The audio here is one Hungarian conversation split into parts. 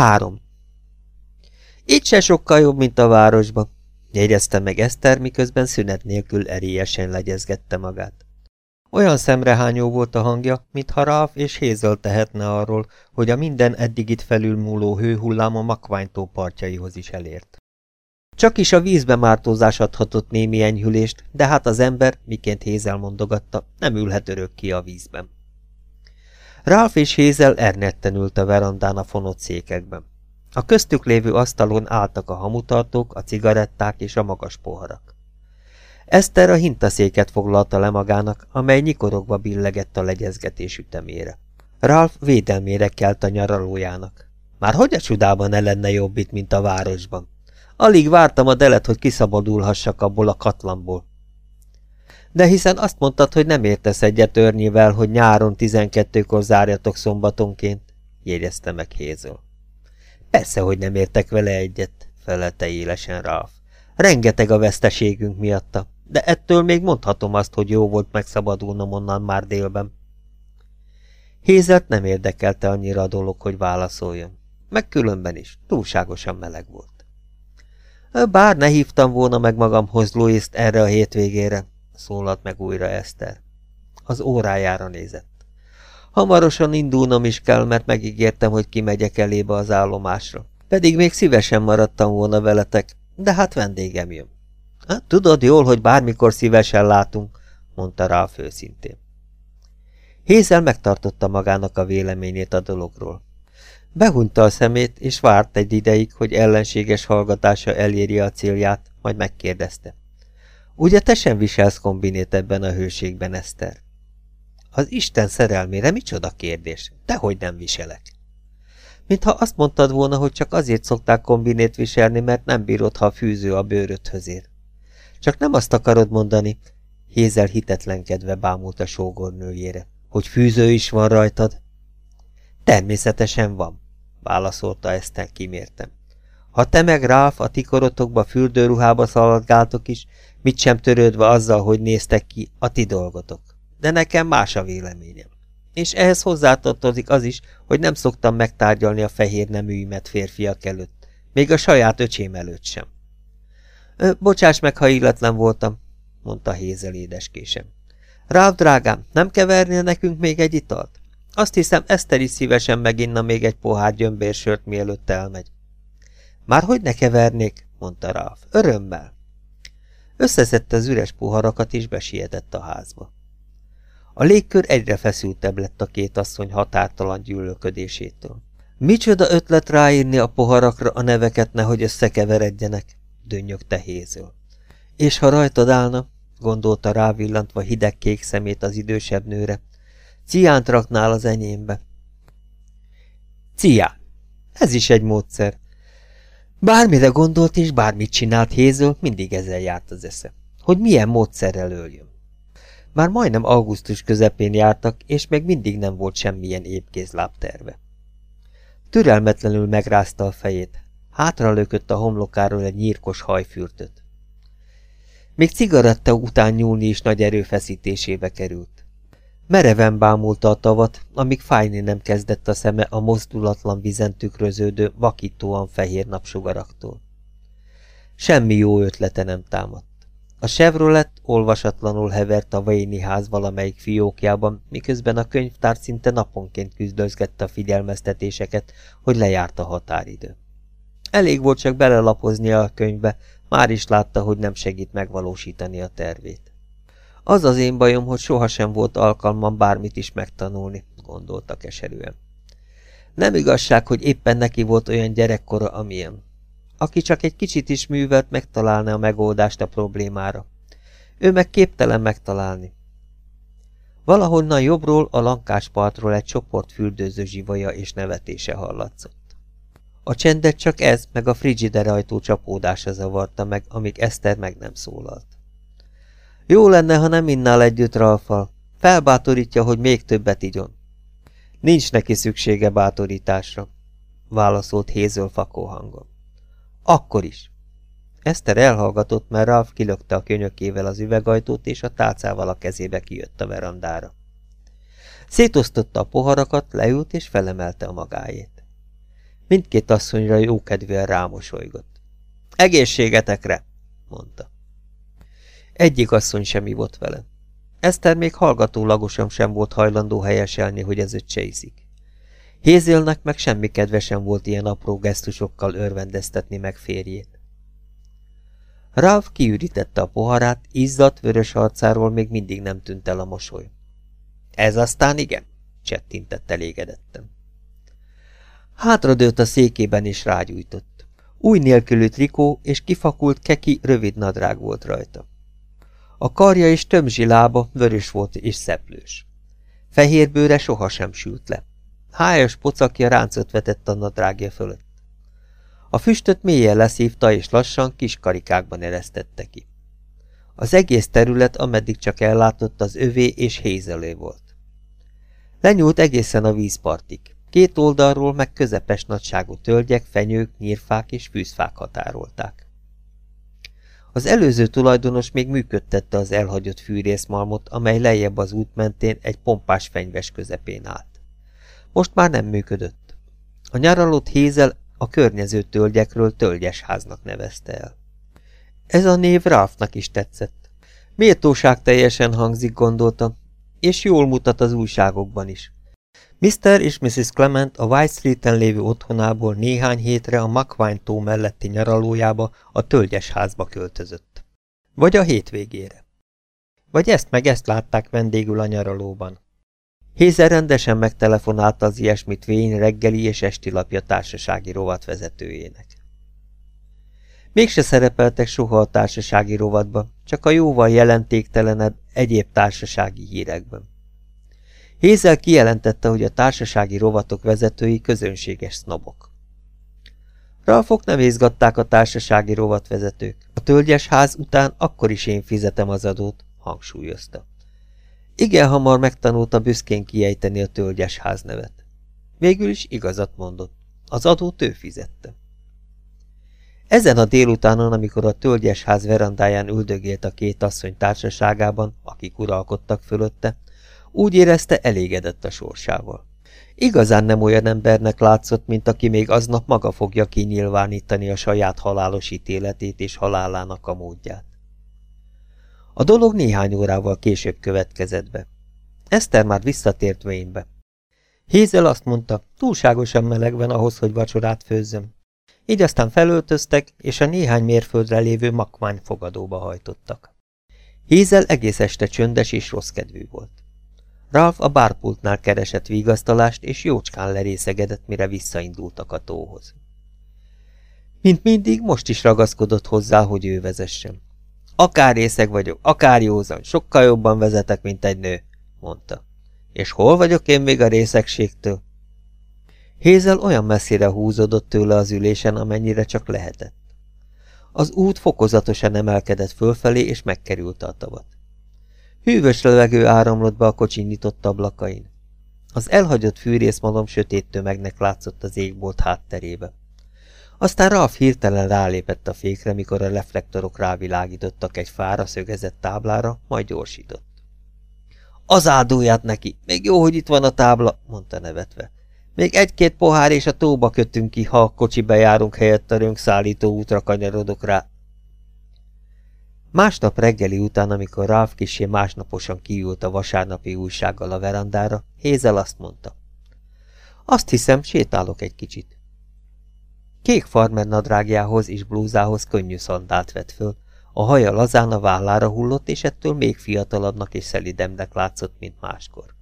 Három. Itt se sokkal jobb, mint a városban, jegyezte meg Eszter, miközben szünet nélkül erélyesen legyezgette magát. Olyan szemrehányó volt a hangja, mintha Ralph és Hézel tehetne arról, hogy a minden eddig itt felülmúló hőhullám a makványtó partjaihoz is elért. Csak is a vízbe mártózás adhatott némi enyhülést, de hát az ember, miként Hézel mondogatta, nem ülhet örökké a vízben. Ralph és Hézel ernetten ült a verandán a fonott székekben. A köztük lévő asztalon álltak a hamutartók, a cigaretták és a magas poharak. Eszter a hintaszéket foglalta le magának, amely nyikorogva billegett a legyezgetés ütemére. Ralph védelmére kelt a nyaralójának. Már hogy a csodában ne lenne jobb itt, mint a városban? Alig vártam a delet, hogy kiszabadulhassak abból a katlamból. De hiszen azt mondtad, hogy nem értesz egyet örnyivel, hogy nyáron tizenkettőkor zárjatok szombatonként, jegyezte meg Hézol. Persze, hogy nem értek vele egyet, felelte élesen Ralph. Rengeteg a veszteségünk miatta, de ettől még mondhatom azt, hogy jó volt megszabadulnom onnan már délben. Hézert nem érdekelte annyira a dolog, hogy válaszoljon. Meg különben is, túlságosan meleg volt. Bár ne hívtam volna meg magamhoz louis erre a hétvégére, szólalt meg újra Eszter. Az órájára nézett. Hamarosan indulnom is kell, mert megígértem, hogy kimegyek elébe az állomásra. Pedig még szívesen maradtam volna veletek, de hát vendégem jön. Hát, tudod jól, hogy bármikor szívesen látunk, mondta rá főszintén. Hézel megtartotta magának a véleményét a dologról. Behunyta a szemét, és várt egy ideig, hogy ellenséges hallgatása elérje a célját, majd megkérdezte. Ugye te sem viselsz kombinét ebben a hőségben, Eszter? Az Isten szerelmére micsoda kérdés? Dehogy nem viselek. Mintha azt mondtad volna, hogy csak azért szokták kombinét viselni, mert nem bírod, ha a fűző a bőrödhöz ér. Csak nem azt akarod mondani, Hézel hitetlenkedve bámult a sógornőjére, hogy fűző is van rajtad. Természetesen van, válaszolta Eszter kimértem. Ha te meg Ralph a tikorotokba fürdőruhába szaladgáltok is, mit sem törődve azzal, hogy néztek ki, a ti dolgotok. De nekem más a véleményem. És ehhez hozzátartozik az is, hogy nem szoktam megtárgyalni a fehér neműimet férfiak előtt, még a saját öcsém előtt sem. Bocsáss meg, ha illetlen voltam, mondta Hézel édeskésem. Ráv, drágám, nem kevernél nekünk még egy italt? Azt hiszem, Eszter is szívesen meginna még egy pohár gyömbérsört, mielőtt elmegy. Már hogy ne kevernék, mondta Ralph. Örömmel. Összeszedte az üres poharakat, és besietett a házba. A légkör egyre feszültebb lett a két asszony határtalan gyűlölködésétől. Micsoda ötlet ráírni a poharakra a neveket, nehogy összekeveredjenek, dönnyögte Hézől. És ha rajtad állna, gondolta rávillantva hideg kék szemét az idősebb nőre, Ciánt raknál az enyémbe. Cián. Ez is egy módszer. Bármire gondolt és bármit csinált Hézől, mindig ezzel járt az esze. Hogy milyen módszerrel öljön. Már majdnem augusztus közepén jártak, és még mindig nem volt semmilyen épkézláb terve. Türelmetlenül megrázta a fejét. Hátra lökött a homlokáról egy nyírkos hajfürtöt. Még cigaretta után nyúlni is nagy erőfeszítésébe került. Mereven bámulta a tavat, amíg fájni nem kezdett a szeme a mozdulatlan vizen tükröződő, vakítóan fehér napsugaraktól. Semmi jó ötlete nem támadt. A Chevrolet olvasatlanul hevert a Vaini ház valamelyik fiókjában, miközben a könyvtár szinte naponként küzdözgette a figyelmeztetéseket, hogy lejárt a határidő. Elég volt csak belelapoznia a könyvbe, már is látta, hogy nem segít megvalósítani a tervét. Az az én bajom, hogy sohasem volt alkalmam bármit is megtanulni, gondolta keserűen. Nem igazság, hogy éppen neki volt olyan gyerekkora, amilyen. Aki csak egy kicsit is művelt, megtalálna a megoldást a problémára. Ő meg képtelen megtalálni. Valahonnan jobbról a lankáspartról egy csoport fürdőző zsivaja és nevetése hallatszott. A csendet csak ez, meg a frigider ajtó csapódása zavarta meg, amíg Eszter meg nem szólalt. Jó lenne, ha nem innál együtt Ralfal. Felbátorítja, hogy még többet igyon. Nincs neki szüksége bátorításra, válaszolt Hézöl fakó hangon. Akkor is. Eszter elhallgatott, mert Ralf kilökte a könyökével az üvegajtót, és a tálcával a kezébe kijött a verandára. Szétosztotta a poharakat, leült és felemelte a magáét. Mindkét asszonyra jókedvűen rámosolygott. Egészségetekre, mondta. Egyik asszony sem ivott vele. Eszter még hallgatólagosan sem volt hajlandó helyeselni, hogy ez öccse iszik. Hézélnek meg semmi kedve sem volt ilyen apró gesztusokkal örvendeztetni meg férjét. Ralph kiürítette a poharát, izzadt vörös arcáról még mindig nem tűnt el a mosoly. Ez aztán igen, csettintett elégedettem. Hátradőlt a székében és rágyújtott. Új nélkülű trikó és kifakult keki rövid nadrág volt rajta. A karja és tömzsi lába vörös volt és szeplős. Fehér bőre sohasem sült le. Hájas pocakja ráncot vetett a nadrágja fölött. A füstöt mélyen leszívta, és lassan kis karikákban eresztette ki. Az egész terület, ameddig csak ellátott, az övé és hézelő volt. Lenyúlt egészen a vízpartig. Két oldalról meg közepes nagyságú tölgyek, fenyők, nyírfák és fűzfák határolták. Az előző tulajdonos még működtette az elhagyott fűrészmalmot, amely lejjebb az út mentén egy pompás fenyves közepén állt. Most már nem működött. A nyaralott hézel a környező tölgyekről tölgyesháznak nevezte el. Ez a név Ralphnak is tetszett. Méltóság teljesen hangzik, gondolta, és jól mutat az újságokban is. Mr. és Mrs. Clement a White Street-en lévő otthonából néhány hétre a McVine tó melletti nyaralójába a tölgyesházba költözött. Vagy a hétvégére. Vagy ezt meg ezt látták vendégül a nyaralóban. Hézer rendesen megtelefonálta az ilyesmit Vén reggeli és esti lapja társasági rovat vezetőjének. Mégse szerepeltek soha a társasági rovatba, csak a jóval jelentéktelenebb egyéb társasági hírekben. Hézel kijelentette, hogy a társasági rovatok vezetői közönséges sznobok. Ralfok nem izgatták a társasági rovatvezetők. A tölgyes ház után akkor is én fizetem az adót, hangsúlyozta. Igen hamar megtanulta büszkén kiejteni a tölgyes ház nevet. Végül is igazat mondott. Az adót ő fizette. Ezen a délutánon, amikor a tölgyes ház verandáján üldögélt a két asszony társaságában, akik uralkodtak fölötte, úgy érezte elégedett a sorsával. Igazán nem olyan embernek látszott, mint aki még aznap maga fogja kinyilvánítani a saját halálos ítéletét és halálának a módját. A dolog néhány órával később következett be. Eszter már visszatért Wayne-be. Hézel azt mondta, túlságosan meleg van ahhoz, hogy vacsorát főzzöm. Így aztán felöltöztek, és a néhány mérföldre lévő makmány fogadóba hajtottak. Hézel egész este csöndes és rossz kedvű volt. Ralph a bárpultnál keresett vigasztalást, és jócskán lerészegedett, mire visszaindultak a tóhoz. Mint mindig, most is ragaszkodott hozzá, hogy ő vezessen. Akár részeg vagyok, akár józan, sokkal jobban vezetek, mint egy nő, mondta. És hol vagyok én még a részegségtől? Hézel olyan messzire húzódott tőle az ülésen, amennyire csak lehetett. Az út fokozatosan emelkedett fölfelé, és megkerülte a tavat. Hűvös levegő áramlott be a kocsi nyitott ablakain. Az elhagyott fűrészmalom sötét tömegnek látszott az égbolt hátterébe. Aztán Ralph hirtelen rálépett a fékre, mikor a reflektorok rávilágítottak egy fára szögezett táblára, majd gyorsított. Az áldóját neki! Még jó, hogy itt van a tábla, mondta nevetve. Még egy-két pohár és a tóba kötünk ki, ha a kocsibe járunk helyett a rönkszállító útra kanyarodok rá. Másnap reggeli után, amikor Ralph kisé másnaposan kiült a vasárnapi újsággal a verandára, Hézel azt mondta. Azt hiszem, sétálok egy kicsit. Kék farmer nadrágjához és blúzához könnyű szandált vett föl, a haja lazán a vállára hullott, és ettől még fiatalabbnak és szelidemnek látszott, mint máskor.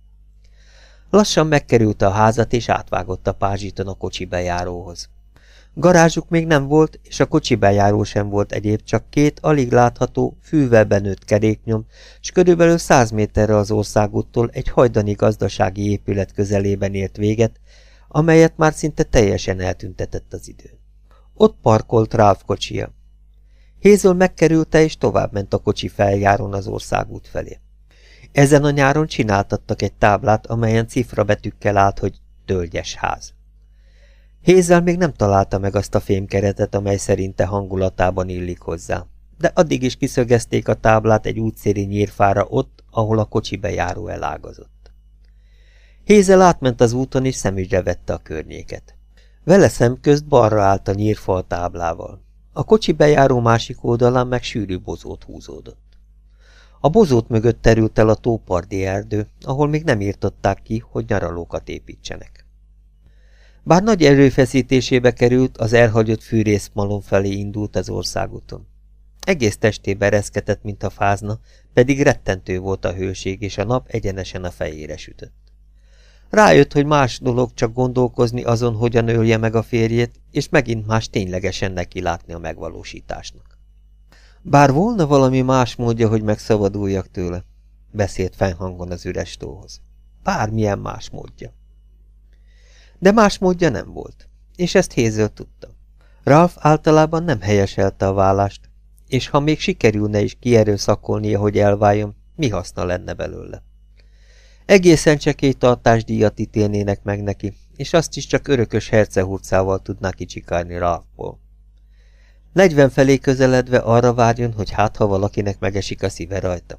Lassan megkerülte a házat, és átvágott a pázsiton a kocsi bejáróhoz. Garázsuk még nem volt, és a kocsi bejáró sem volt egyéb, csak két alig látható, fűvel benőtt keréknyom, és körülbelül száz méterre az országúttól egy hajdani gazdasági épület közelében ért véget, amelyet már szinte teljesen eltüntetett az idő. Ott parkolt Ralph kocsia. Hézol megkerülte, és továbbment a kocsi feljáron az országút felé. Ezen a nyáron csináltattak egy táblát, amelyen cifrabetűkkel állt, hogy tölgyes ház. Hézel még nem találta meg azt a fémkeretet, amely szerinte hangulatában illik hozzá, de addig is kiszögezték a táblát egy útszéri nyírfára ott, ahol a kocsi bejáró elágazott. Hézel átment az úton, és szemügyre vette a környéket. Vele szemközt balra állt a nyírfal táblával. A kocsi bejáró másik oldalán meg sűrű bozót húzódott. A bozót mögött terült el a tópardi erdő, ahol még nem írtották ki, hogy nyaralókat építsenek. Bár nagy erőfeszítésébe került, az elhagyott fűrészmalom felé indult az országúton. Egész testébe ereszkedett, mint a fázna, pedig rettentő volt a hőség, és a nap egyenesen a fejére sütött. Rájött, hogy más dolog csak gondolkozni azon, hogyan ölje meg a férjét, és megint más ténylegesen neki látni a megvalósításnak. Bár volna valami más módja, hogy megszabaduljak tőle, beszélt fennhangon az üres tóhoz. Bármilyen más módja. De más módja nem volt, és ezt Hézől tudta. Ralph általában nem helyeselte a vállást, és ha még sikerülne is kierőszakolnia, hogy elváljon, mi haszna lenne belőle. Egészen csekély tartásdíjat ítélnének meg neki, és azt is csak örökös hercehurcával tudná kicsikálni Ralphból. Negyven felé közeledve arra várjon, hogy hát ha valakinek megesik a szíve rajta.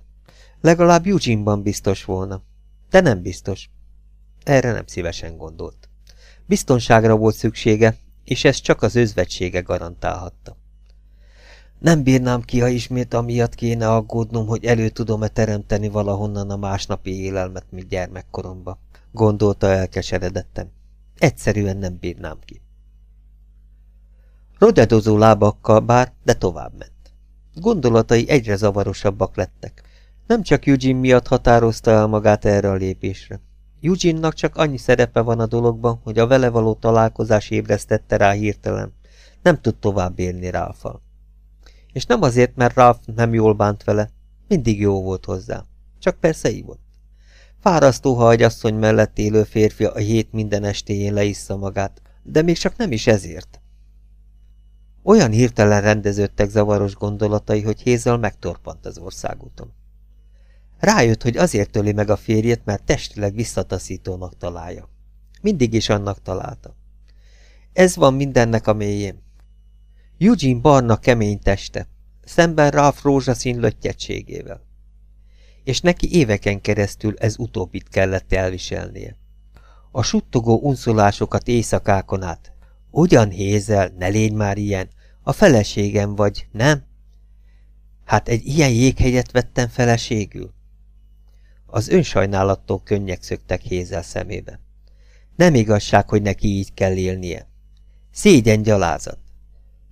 Legalább Eugene-ban biztos volna. De nem biztos. Erre nem szívesen gondolt. Biztonságra volt szüksége, és ezt csak az özvegysége garantálhatta. Nem bírnám ki, ha ismét amiatt kéne aggódnom, hogy elő tudom-e teremteni valahonnan a másnapi élelmet, mint gyermekkoromba, gondolta elkeseredettem. Egyszerűen nem bírnám ki. Rodedozó lábakkal bár, de tovább ment. Gondolatai egyre zavarosabbak lettek. Nem csak Eugene miatt határozta el magát erre a lépésre. Eugene-nak csak annyi szerepe van a dologban, hogy a vele való találkozás ébresztette rá hirtelen. Nem tud tovább élni Ralfal. És nem azért, mert Ralph nem jól bánt vele, mindig jó volt hozzá. Csak persze ívott. Fárasztó, ha egy asszony mellett élő férfi a hét minden estéjén leissza magát, de még csak nem is ezért. Olyan hirtelen rendeződtek zavaros gondolatai, hogy Hézel megtorpant az országúton. Rájött, hogy azért töli meg a férjét, mert testileg visszataszítónak találja. Mindig is annak találta. Ez van mindennek a mélyén. Eugene barna kemény teste, szemben Ralph rózsaszín löttyetségével. És neki éveken keresztül ez utóbbit kellett elviselnie. A suttogó unszolásokat éjszakákon át. Ugyan Hézel, ne légy már ilyen, a feleségem vagy, nem? Hát egy ilyen jéghegyet vettem feleségül. Az önsajnálattól könnyek szöktek Hézel szemébe. Nem igazság, hogy neki így kell élnie. Szégyen gyalázat.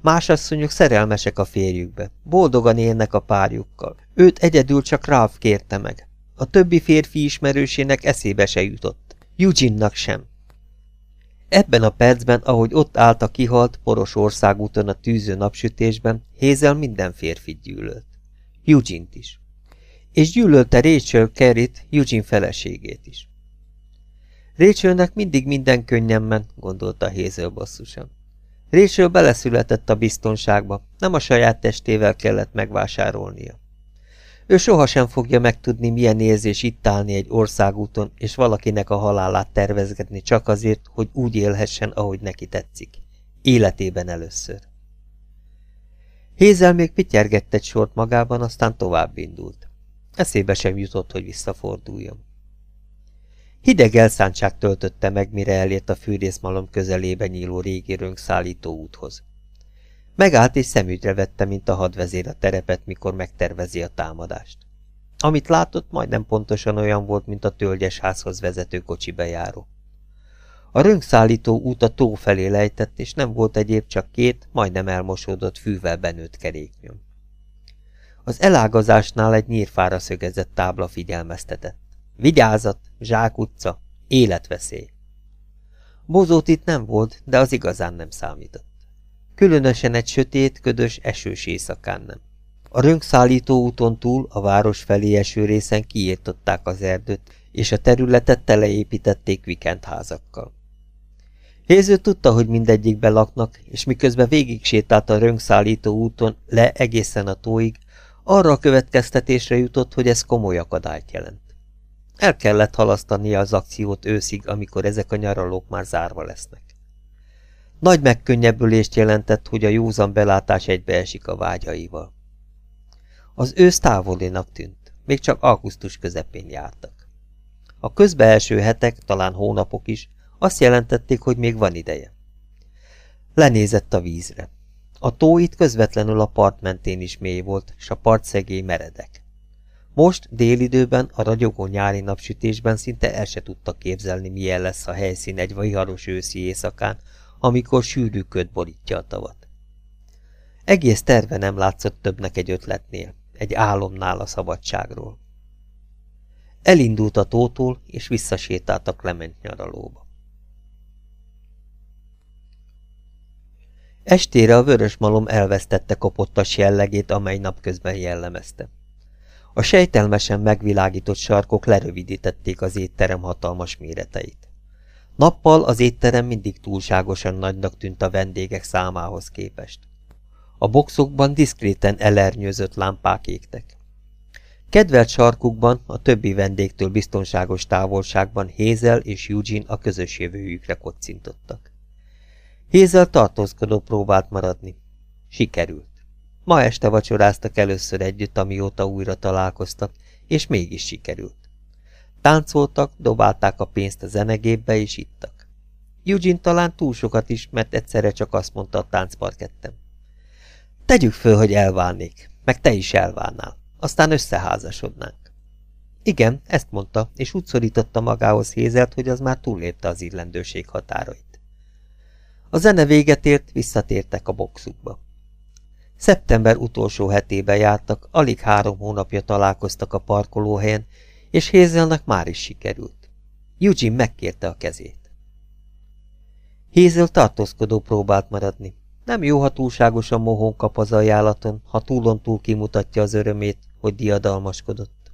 Más asszonyok szerelmesek a férjükbe, boldogan élnek a párjukkal. Őt egyedül csak Ralph kérte meg. A többi férfi ismerősének eszébe se jutott. Eugene-nak sem. Ebben a percben, ahogy ott állt a kihalt, poros országúton a tűző napsütésben, Hézel minden férfit gyűlölt. Eugene-t is. És gyűlölte Rachel Kerrit, Eugene feleségét is. Rachelnek mindig minden könnyen ment, gondolta Hézel basszusan. Rachel beleszületett a biztonságba, nem a saját testével kellett megvásárolnia. Ő sohasem fogja megtudni, milyen érzés itt állni egy országúton, és valakinek a halálát tervezgetni csak azért, hogy úgy élhessen, ahogy neki tetszik. Életében először. Hézel még pityergett egy sort magában, aztán tovább indult. Eszébe sem jutott, hogy visszaforduljon. Hideg elszántság töltötte meg, mire elért a fűrészmalom közelébe nyíló régi rönkszállító úthoz. Megállt és szemügyre vette, mint a hadvezér a terepet, mikor megtervezi a támadást. Amit látott, majdnem pontosan olyan volt, mint a tölgyes házhoz vezető kocsi bejáró. A rönkszállító út a tó felé lejtett, és nem volt egyéb csak két, majdnem elmosódott fűvel benőtt keréknyom. Az elágazásnál egy nyírfára szögezett tábla figyelmeztetett. Vigyázat, zsákutca, életveszély. Bozót itt nem volt, de az igazán nem számított. Különösen egy sötét, ködös, esős éjszakán nem. A rönkszállító úton túl a város felé eső részen kiírtották az erdőt, és a területet teleépítették vikendházakkal. Héző tudta, hogy mindegyikbe laknak, és miközben végig sétált a rönkszállító úton le egészen a tóig, arra a következtetésre jutott, hogy ez komoly akadályt jelent. El kellett halasztania az akciót őszig, amikor ezek a nyaralók már zárva lesznek. Nagy megkönnyebbülést jelentett, hogy a józan belátás egybeesik a vágyaival. Az ősz távolinak tűnt, még csak augusztus közepén jártak. A közbeelső hetek, talán hónapok is, azt jelentették, hogy még van ideje. Lenézett a vízre. A tó itt közvetlenül a part mentén is mély volt, s a part szegély meredek. Most, délidőben, a ragyogó nyári napsütésben szinte el se tudta képzelni, milyen lesz a helyszín egy viharos őszi éjszakán, amikor sűrű köd borítja a tavat. Egész terve nem látszott többnek egy ötletnél, egy álomnál a szabadságról. Elindult a tótól, és visszasétált a Clement nyaralóba. Estére a vörös malom elvesztette kopottas jellegét, amely napközben jellemezte. A sejtelmesen megvilágított sarkok lerövidítették az étterem hatalmas méreteit. Nappal az étterem mindig túlságosan nagynak tűnt a vendégek számához képest. A boxokban diszkréten elernyőzött lámpák égtek. Kedvelt sarkukban, a többi vendégtől biztonságos távolságban Hézel és Eugene a közös jövőjükre kocintottak. Hézel tartózkodó próbált maradni. Sikerült. Ma este vacsoráztak először együtt, amióta újra találkoztak, és mégis sikerült. Táncoltak, dobálták a pénzt a zenegépbe, és ittak. Eugene talán túl sokat is, mert egyszerre csak azt mondta a táncparkettem. Tegyük föl, hogy elválnék, meg te is elválnál, aztán összeházasodnánk. Igen, ezt mondta, és úgy szorította magához Hézelt, hogy az már túllépte az illendőség határait. A zene véget ért, visszatértek a boxukba. Szeptember utolsó hetében jártak, alig három hónapja találkoztak a parkolóhelyen, és Hézelnek már is sikerült. Eugene megkérte a kezét. Hézel tartózkodó próbált maradni. Nem jó, ha túlságosan mohón kap az ajánlaton, ha túlon túl kimutatja az örömét, hogy diadalmaskodott.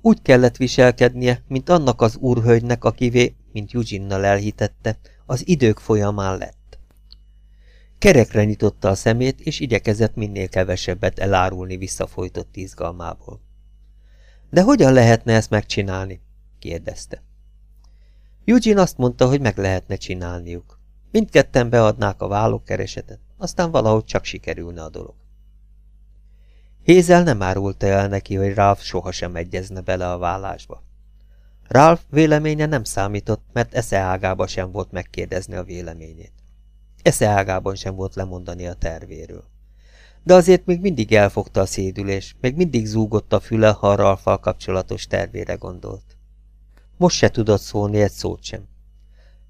Úgy kellett viselkednie, mint annak az úrhölgynek, akivé, mint Eugene-nal elhitette, az idők folyamán lett. Kerekre nyitotta a szemét, és igyekezett minél kevesebbet elárulni visszafolytott izgalmából. De hogyan lehetne ezt megcsinálni? kérdezte. Eugene azt mondta, hogy meg lehetne csinálniuk. Mindketten beadnák a vállókeresetet, aztán valahogy csak sikerülne a dolog. Hézel nem árulta el neki, hogy Ralph sohasem egyezne bele a vállásba. Ralph véleménye nem számított, mert esze ágába sem volt megkérdezni a véleményét. Esze ágában sem volt lemondani a tervéről. De azért még mindig elfogta a szédülés, még mindig zúgott a füle, ha a Ralfal kapcsolatos tervére gondolt. Most se tudott szólni egy szót sem.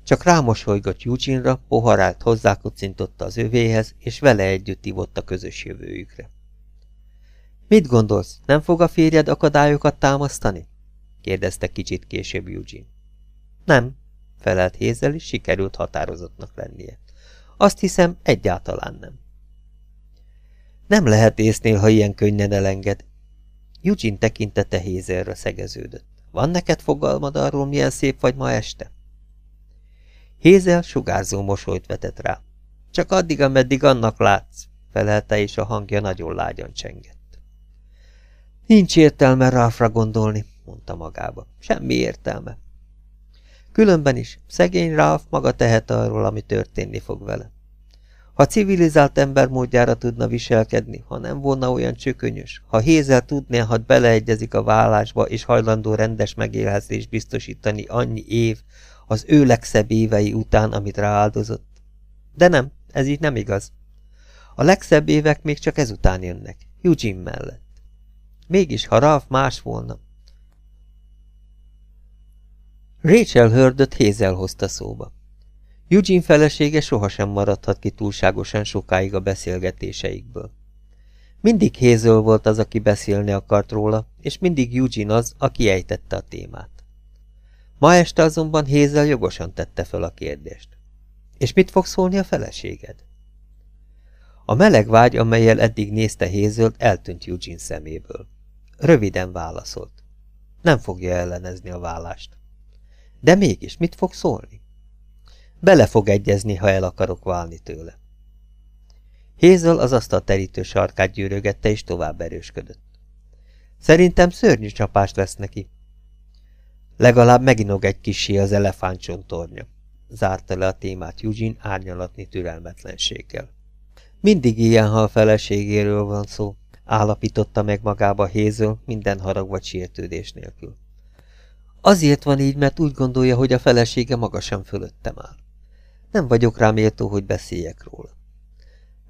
Csak rámosolygott Eugene-ra, poharát hozzákocintotta az övéhez, és vele együtt ivott a közös jövőjükre. Mit gondolsz, nem fog a férjed akadályokat támasztani? Kérdezte kicsit később Eugene. Nem, felelt Hézel, és sikerült határozottnak lennie. Azt hiszem, egyáltalán nem. Nem lehet észnél, ha ilyen könnyen elenged. Eugene tekintete Hézelre szegeződött. Van neked fogalmad arról, milyen szép vagy ma este? Hézel sugárzó mosolyt vetett rá. Csak addig, ameddig annak látsz, felelte, és a hangja nagyon lágyan csengett. Nincs értelme Ráfra gondolni, mondta magába. Semmi értelme. Különben is, szegény Ralph maga tehet arról, ami történni fog vele. Ha civilizált ember módjára tudna viselkedni, ha nem volna olyan csökönyös, ha Hézel tudné, ha beleegyezik a vállásba, és hajlandó rendes megélhetést biztosítani annyi év, az ő legszebb évei után, amit rááldozott. De nem, ez így nem igaz. A legszebb évek még csak ezután jönnek, Eugene mellett. Mégis, ha Ralph más volna, Rachel hördött Hézel hozta szóba. Eugene felesége sohasem maradhat ki túlságosan sokáig a beszélgetéseikből. Mindig Hézel volt az, aki beszélni akart róla, és mindig Eugene az, aki ejtette a témát. Ma este azonban Hézel jogosan tette fel a kérdést. És mit fog szólni a feleséged? A meleg vágy, amelyel eddig nézte Hézölt, eltűnt Eugene szeméből. Röviden válaszolt. Nem fogja ellenezni a vállást. De mégis mit fog szólni? Bele fog egyezni, ha el akarok válni tőle. Hézel az asztal terítő sarkát gyűrögette, és tovább erősködött. Szerintem szörnyű csapást lesz neki. Legalább meginog egy kisé az elefántcsontornya. Zárta le a témát Eugene árnyalatni türelmetlenséggel. Mindig ilyen, ha a feleségéről van szó, állapította meg magába Hézől minden harag vagy sértődés nélkül. Azért van így, mert úgy gondolja, hogy a felesége magasan fölöttem áll. Nem vagyok rám méltó, hogy beszéljek róla.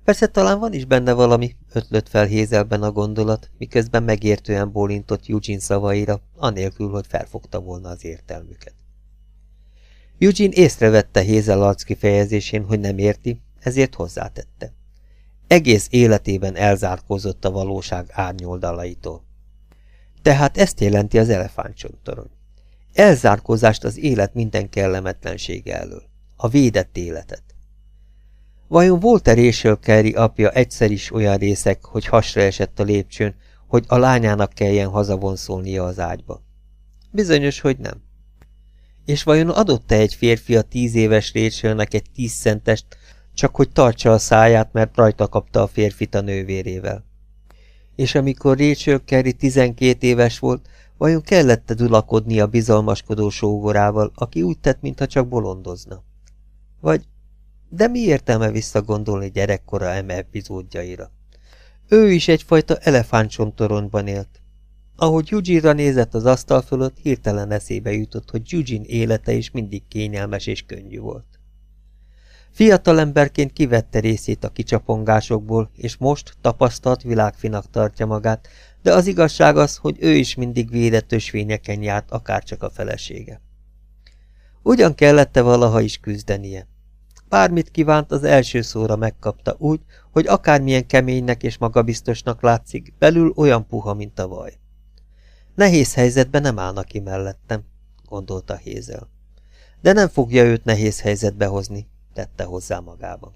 Persze talán van is benne valami, ötlött fel Hézelben a gondolat, miközben megértően bólintott Eugene szavaira, anélkül, hogy felfogta volna az értelmüket. Eugene észrevette Hézel arc kifejezésén, hogy nem érti, ezért hozzátette. Egész életében elzárkózott a valóság árnyoldalaitól. Tehát ezt jelenti az elefántcsontorony. Elzárkózást az élet minden kellemetlensége elől. A védett életet. Vajon Walter Rachel Carey apja egyszer is olyan részek, hogy hasra esett a lépcsőn, hogy a lányának kelljen hazavonszolnia az ágyba? Bizonyos, hogy nem. És vajon adott-e egy férfi a tíz éves Rachelnek egy tíz centest, csak hogy tartsa a száját, mert rajta kapta a férfit a nővérével? És amikor Rachel Carey tizenkét éves volt, vajon kellett-e dulakodni a bizalmaskodó sógorával, aki úgy tett, mintha csak bolondozna? Vagy de mi értelme visszagondolni gyerekkora eme epizódjaira? Ő is egyfajta elefántcsontoronyban élt. Ahogy Eugene-ra nézett az asztal fölött, hirtelen eszébe jutott, hogy Eugene élete is mindig kényelmes és könnyű volt. Fiatalemberként kivette részét a kicsapongásokból, és most tapasztalt világfinak tartja magát, de az igazság az, hogy ő is mindig védett ösvényeken járt, akárcsak a felesége. Ugyan kellette valaha is küzdenie. Bármit kívánt, az első szóra megkapta úgy, hogy akármilyen keménynek és magabiztosnak látszik, belül olyan puha, mint a vaj. Nehéz helyzetben nem állnak ki mellettem, gondolta Hézel. De nem fogja őt nehéz helyzetbe hozni, tette hozzá magában.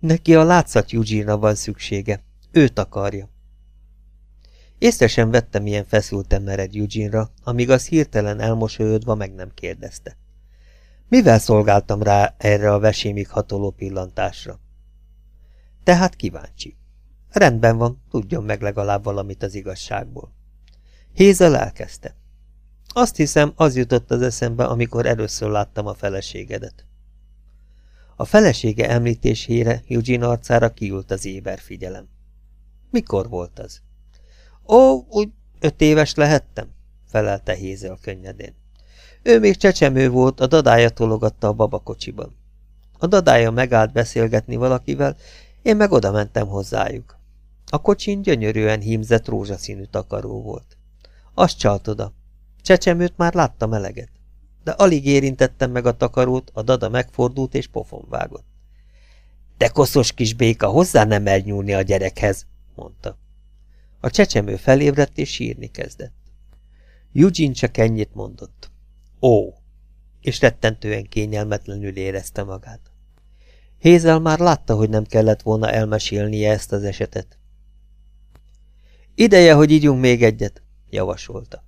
Neki a látszat eugene van szüksége, őt akarja. Észre sem vettem, milyen feszülten mered Eugene-ra, amíg az hirtelen elmosolyodva meg nem kérdezte. Mivel szolgáltam rá erre a vesémig hatoló pillantásra? Tehát kíváncsi. Rendben van, tudjon meg legalább valamit az igazságból. Hézel elkezdte. Azt hiszem, az jutott az eszembe, amikor először láttam a feleségedet. A felesége említésére Eugene arcára kiült az éber figyelem. Mikor volt az? Ó, úgy öt éves lehettem, felelte Hézel könnyedén. Ő még csecsemő volt, a dadája tologatta a babakocsiban. A dadája megállt beszélgetni valakivel, én meg oda mentem hozzájuk. A kocsin gyönyörűen hímzett rózsaszínű takaró volt. Azt csalt oda. Csecsemőt már láttam eleget. De alig érintettem meg a takarót, a dada megfordult és pofon vágott. De koszos kis béka, hozzá nem elnyúlni a gyerekhez, mondta. A csecsemő felébredt és sírni kezdett. Eugene csak ennyit mondott. Ó! És rettentően kényelmetlenül érezte magát. Hézel már látta, hogy nem kellett volna elmesélnie ezt az esetet. Ideje, hogy ígyunk még egyet, javasolta.